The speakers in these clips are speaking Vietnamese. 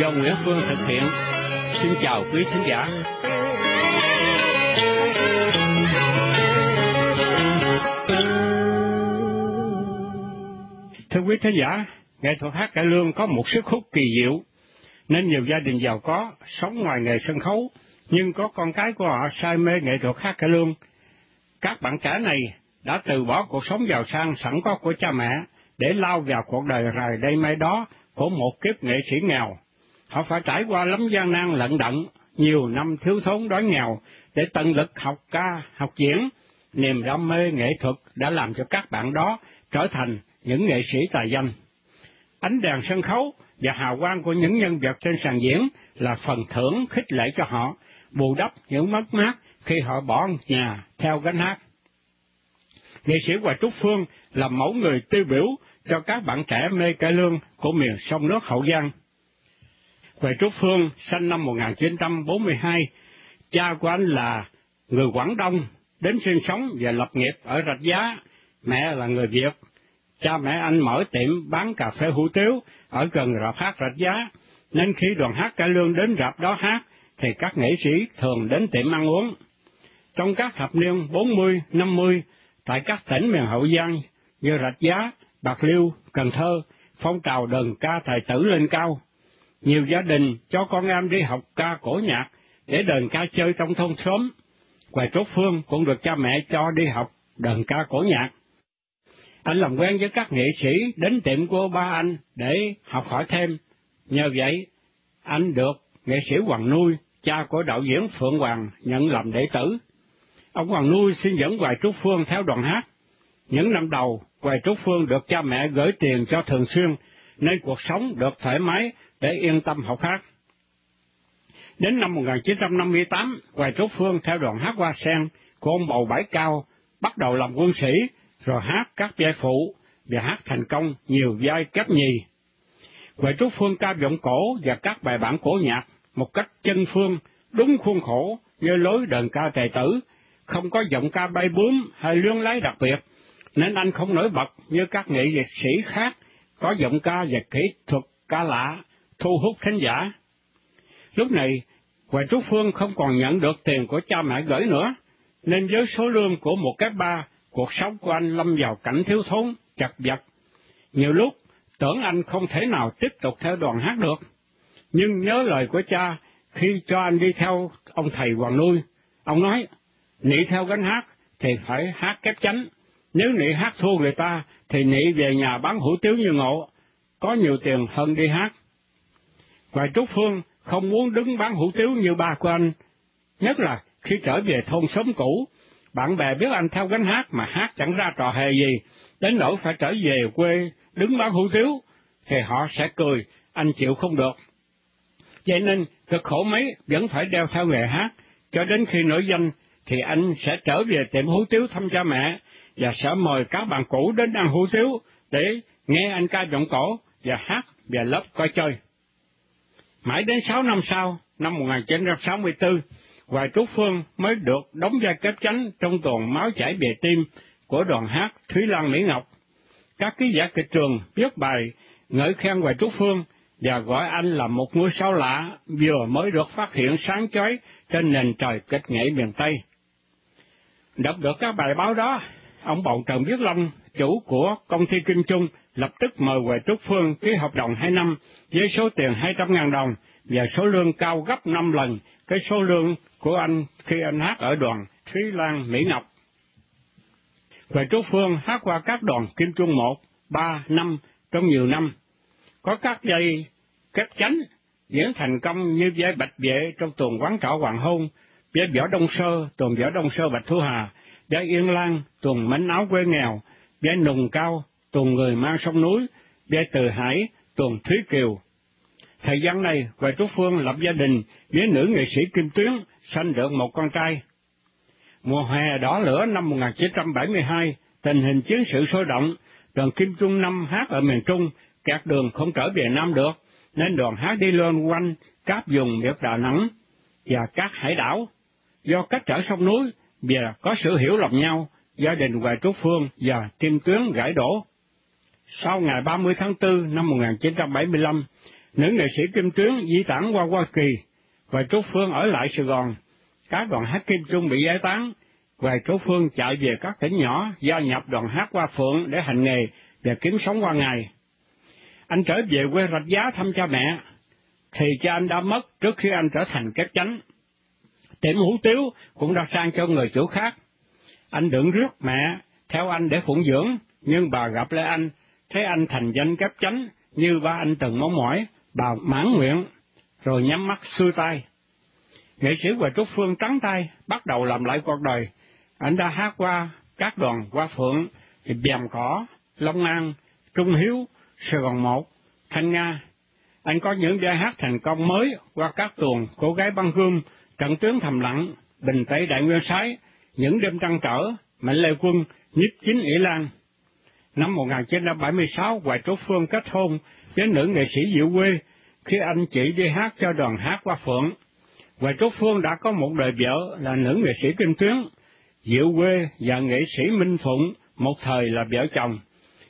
do Nguyễn Phương thực hiện. Xin chào quý khán giả. Thưa quý khán giả, nghệ thuật hát cải lương có một sức hút kỳ diệu, nên nhiều gia đình giàu có, sống ngoài nghề sân khấu, nhưng có con cái của họ say mê nghệ thuật hát cải lương. Các bạn trẻ này đã từ bỏ cuộc sống giàu sang sẵn có của cha mẹ để lao vào cuộc đời rời đây mai đó của một kiếp nghệ sĩ nghèo. Họ phải trải qua lắm gian nan lận đận, nhiều năm thiếu thốn đói nghèo để tận lực học ca, học diễn. Niềm đam mê nghệ thuật đã làm cho các bạn đó trở thành những nghệ sĩ tài danh. Ánh đèn sân khấu và hào quang của những nhân vật trên sàn diễn là phần thưởng khích lệ cho họ, bù đắp những mất mát khi họ bỏ nhà theo gánh hát. Nghệ sĩ Hoài Trúc Phương là mẫu người tiêu biểu cho các bạn trẻ mê cải lương của miền sông nước Hậu Giang. Huệ Trúc Phương sinh năm 1942, cha của anh là người Quảng Đông, đến sinh sống và lập nghiệp ở Rạch Giá, mẹ là người Việt. Cha mẹ anh mở tiệm bán cà phê hủ tiếu ở gần rạp hát Rạch Giá, nên khi đoàn hát cải lương đến rạp đó hát, thì các nghệ sĩ thường đến tiệm ăn uống. Trong các thập niên 40, 50, tại các tỉnh miền Hậu Giang như Rạch Giá, Bạc Liêu, Cần Thơ, phong trào đờn ca tài tử lên cao. Nhiều gia đình cho con em đi học ca cổ nhạc để đờn ca chơi trong thôn xóm. Ngoài Trúc Phương cũng được cha mẹ cho đi học đờn ca cổ nhạc. Anh làm quen với các nghệ sĩ đến tiệm của ba anh để học hỏi thêm. Nhờ vậy, anh được nghệ sĩ Hoàng Nuôi, cha của đạo diễn Phượng Hoàng, nhận làm đệ tử. Ông Hoàng Nuôi xin dẫn Hoài Trúc Phương theo đoàn hát. Những năm đầu, Hoài Trúc Phương được cha mẹ gửi tiền cho thường xuyên, nên cuộc sống được thoải mái để yên tâm học hát. Đến năm 1958, Hoài Trúc Phương theo đoàn hát Hoa Sen của ông Bầu Bãi Cao, bắt đầu làm quân sĩ, rồi hát các vai phụ, và hát thành công nhiều vai kép nhì. Hoài Trúc Phương ca giọng cổ và các bài bản cổ nhạc một cách chân phương, đúng khuôn khổ như lối đờn ca tài tử, không có giọng ca bay bướm hay lương lái đặc biệt, nên anh không nổi bật như các nghệ sĩ khác có giọng ca và kỹ thuật ca lạ, thu hút khán giả. Lúc này, Hoài Trúc Phương không còn nhận được tiền của cha mẹ gửi nữa, nên với số lương của một cái ba, cuộc sống của anh lâm vào cảnh thiếu thốn, chật vật. Nhiều lúc, tưởng anh không thể nào tiếp tục theo đoàn hát được. Nhưng nhớ lời của cha, khi cho anh đi theo ông thầy Hoàng Nuôi, ông nói, nị theo gánh hát thì phải hát kép chánh, nếu nị hát thua người ta thì nị về nhà bán hủ tiếu như ngộ, có nhiều tiền hơn đi hát và Trúc Phương không muốn đứng bán hủ tiếu như ba của anh, nhất là khi trở về thôn xóm cũ, bạn bè biết anh theo gánh hát mà hát chẳng ra trò hề gì, đến nỗi phải trở về quê đứng bán hủ tiếu, thì họ sẽ cười, anh chịu không được. Vậy nên, cực khổ mấy vẫn phải đeo theo nghề hát, cho đến khi nổi danh thì anh sẽ trở về tiệm hủ tiếu thăm cha mẹ, và sẽ mời các bạn cũ đến ăn hủ tiếu để nghe anh ca giọng cổ và hát về lớp coi chơi. Mãi đến sáu năm sau, năm 1964, Hoài Trúc Phương mới được đóng vai kép chánh trong tuần máu chảy bề tim của đoàn hát Thúy Lan Mỹ Ngọc. Các ký giả kịch trường viết bài ngợi khen Hoài Trúc Phương và gọi anh là một ngôi sao lạ vừa mới được phát hiện sáng chói trên nền trời kịch nghệ miền Tây. Đọc được các bài báo đó, ông Bọn Trần Viết Long, chủ của công ty Kim Trung, lập tức mời Huệ Trúc Phương ký hợp đồng 2 năm với số tiền 200.000 đồng và số lương cao gấp 5 lần cái số lương của anh khi anh hát ở đoàn Thúy Lan Mỹ Ngọc. Huệ Trúc Phương hát qua các đoàn Kim Trung 1, 3, 5 trong nhiều năm. Có các dây kết chánh diễn thành công như vai Bạch Vệ trong tuần quán trọ Hoàng Hôn, vai Võ Đông Sơ, tuần Võ Đông Sơ Bạch Thu Hà, vai Yên Lan, tuần Mánh Áo Quê Nghèo, vai Nùng Cao, tuần Người Mang Sông Núi, vai Từ Hải, tuần Thúy Kiều. Thời gian này, Hoài Trúc Phương lập gia đình với nữ nghệ sĩ Kim Tuyến, sanh được một con trai. Mùa hè đỏ lửa năm 1972, tình hình chiến sự sôi động, đoàn Kim Trung Năm hát ở miền Trung, kẹt đường không trở về Nam được, nên đoàn hát đi lên quanh các vùng miệt Đà Nẵng và các hải đảo. Do cách trở sông núi và có sự hiểu lầm nhau, gia đình Hoài Trúc Phương và Kim Tuyến gãy đổ. Sau ngày 30 tháng 4 năm 1975, nữ nghệ sĩ Kim Tuyến di tản qua Hoa Kỳ, và Trúc Phương ở lại Sài Gòn. Các đoàn hát Kim Trung bị giải tán, và Trúc Phương chạy về các tỉnh nhỏ, gia nhập đoàn hát Hoa Phượng để hành nghề và kiếm sống qua ngày. Anh trở về quê Rạch Giá thăm cha mẹ, thì cha anh đã mất trước khi anh trở thành kép chánh. Tiệm hủ tiếu cũng đã sang cho người chủ khác. Anh đựng rước mẹ theo anh để phụng dưỡng, nhưng bà gặp lại anh, thấy anh thành danh kép chánh như ba anh từng mong mỏi, bà mãn nguyện, rồi nhắm mắt xuôi tay. Nghệ sĩ Hoài Trúc Phương trắng tay, bắt đầu làm lại cuộc đời. Anh đã hát qua các đoàn qua Phượng, Bèm Cỏ, Long An, Trung Hiếu, Sài Gòn Một, Thanh Nga. Anh có những bài hát thành công mới qua các tuồng Cô gái băng gươm, Trận tướng thầm lặng, Bình Tây Đại Nguyên Sái, Những đêm trăng trở, Mạnh Lê Quân, nhíp Chính Ỷ Lan. Năm 1976, Hoài Trúc Phương kết hôn với nữ nghệ sĩ Diệu Quê khi anh chị đi hát cho đoàn hát qua Phượng. Hoài Trúc Phương đã có một đời vợ là nữ nghệ sĩ Kim Tuyến, Diệu Quê và nghệ sĩ Minh Phụng một thời là vợ chồng.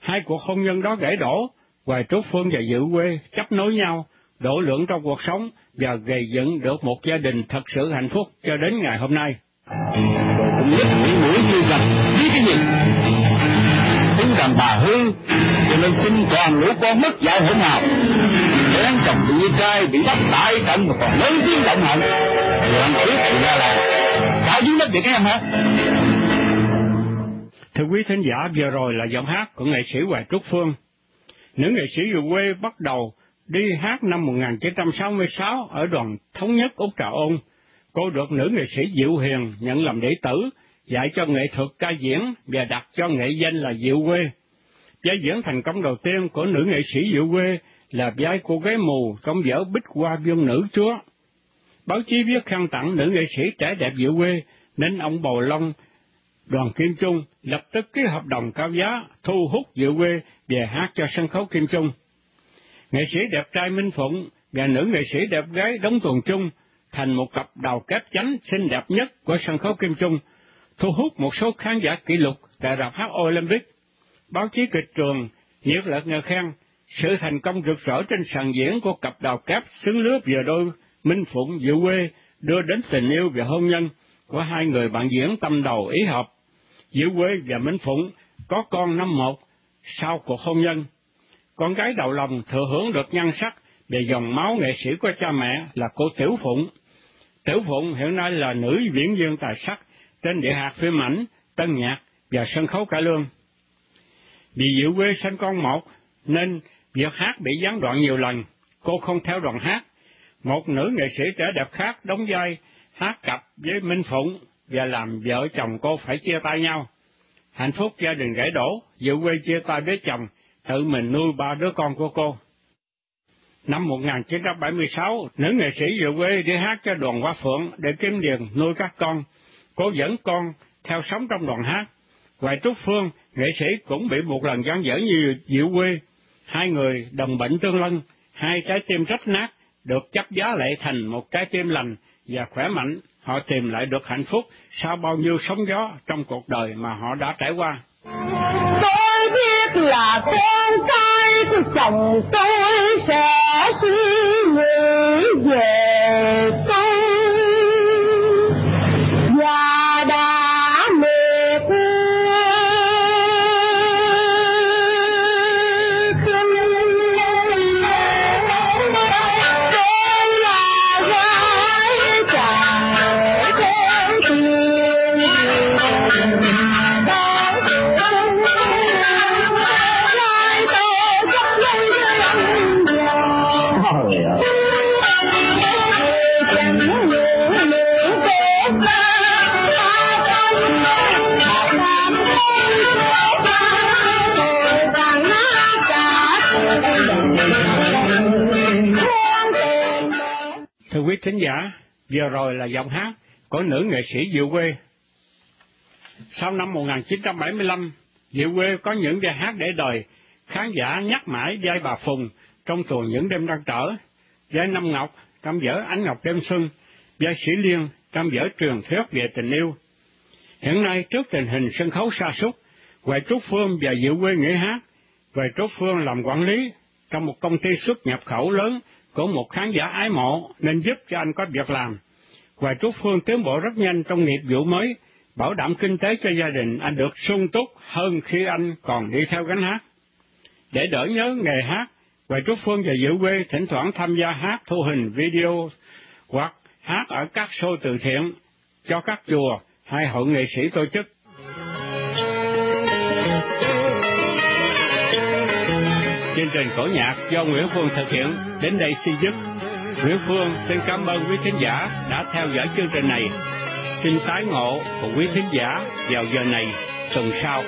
Hai cuộc hôn nhân đó gãy đổ, Hoài Trúc Phương và Diệu Quê chấp nối nhau, đổ lượng trong cuộc sống và gây dựng được một gia đình thật sự hạnh phúc cho đến ngày hôm nay. Rồi cũng nhất mũi như gặp biết cái gì? Rằng bà hư, cho nên xin toàn lũ con mất dạy hỗn nào. Kẻ chồng bị trai bị bắt tại trận mà còn lớn tiếng động hận. Rồi anh biết thì ra là đã dưới đất vậy các em hả? Thưa quý thính giả, vừa rồi là giọng hát của nghệ sĩ Hoài Trúc Phương. Nữ nghệ sĩ về quê bắt đầu đi hát năm 1966 ở đoàn Thống nhất Úc Trà Ôn. Cô được nữ nghệ sĩ Diệu Hiền nhận làm đệ tử, dạy cho nghệ thuật ca diễn và đặt cho nghệ danh là Diệu Quê. Vai diễn thành công đầu tiên của nữ nghệ sĩ Diệu Quê là vai cô gái mù trong vở Bích Hoa Vương Nữ Chúa. Báo chí viết khen tặng nữ nghệ sĩ trẻ đẹp Diệu Quê, nên ông Bầu Long, đoàn Kim Trung lập tức ký hợp đồng cao giá thu hút Diệu Quê về hát cho sân khấu Kim Trung. Nghệ sĩ đẹp trai Minh Phụng và nữ nghệ sĩ đẹp gái Đống tuần chung thành một cặp đầu kép chánh xinh đẹp nhất của sân khấu Kim Trung, thu hút một số khán giả kỷ lục tại rạp hát Olympic. Báo chí kịch trường nhiệt liệt ngợi khen sự thành công rực rỡ trên sàn diễn của cặp đào kép xứng lứa vừa đôi Minh Phụng Diệu Quê đưa đến tình yêu và hôn nhân của hai người bạn diễn tâm đầu ý hợp. Diệu Quê và Minh Phụng có con năm một sau cuộc hôn nhân. Con gái đầu lòng thừa hưởng được nhan sắc về dòng máu nghệ sĩ của cha mẹ là cô Tiểu Phụng. Tiểu Phụng hiện nay là nữ diễn viên tài sắc trên địa hạt phim ảnh, tân nhạc và sân khấu cải lương. Vì giữ quê sinh con một, nên việc hát bị gián đoạn nhiều lần, cô không theo đoàn hát. Một nữ nghệ sĩ trẻ đẹp khác đóng vai hát cặp với Minh Phụng và làm vợ chồng cô phải chia tay nhau. Hạnh phúc gia đình gãy đổ, Diệu quê chia tay với chồng, tự mình nuôi ba đứa con của cô. Năm 1976, nữ nghệ sĩ dự quê đi hát cho đoàn Hoa Phượng để kiếm tiền nuôi các con. Cô dẫn con theo sống trong đoàn hát. ngoài Trúc Phương, nghệ sĩ cũng bị một lần gian dở như Diệu quê. Hai người đồng bệnh tương lân, hai trái tim rách nát, được chấp giá lại thành một trái tim lành và khỏe mạnh. Họ tìm lại được hạnh phúc sau bao nhiêu sóng gió trong cuộc đời mà họ đã trải qua. Tôi biết là con trai của chồng tôi sẽ thính giả, vừa rồi là giọng hát của nữ nghệ sĩ Diệu Quê. Sau năm 1975, Diệu Quê có những bài hát để đời, khán giả nhắc mãi giai bà Phùng trong tuần những đêm đang trở, giai Năm Ngọc trong vở Ánh Ngọc Đêm Xuân, giai Sĩ Liên trong vở Trường Thuyết về tình yêu. Hiện nay trước tình hình sân khấu sa sút, Huệ Trúc Phương và Diệu Quê nghỉ hát, Huệ Trúc Phương làm quản lý, trong một công ty xuất nhập khẩu lớn của một khán giả ái mộ nên giúp cho anh có việc làm. Và Trúc Phương tiến bộ rất nhanh trong nghiệp vụ mới, bảo đảm kinh tế cho gia đình anh được sung túc hơn khi anh còn đi theo gánh hát. Để đỡ nhớ nghề hát, và Trúc Phương và giữ Quê thỉnh thoảng tham gia hát thu hình video hoặc hát ở các show từ thiện cho các chùa hay hội nghệ sĩ tổ chức. Chương trình cổ nhạc do Nguyễn Phương thực hiện đến đây xin dứt. Nguyễn Phương xin cảm ơn quý khán giả đã theo dõi chương trình này. Xin tái ngộ cùng quý khán giả vào giờ này tuần sau.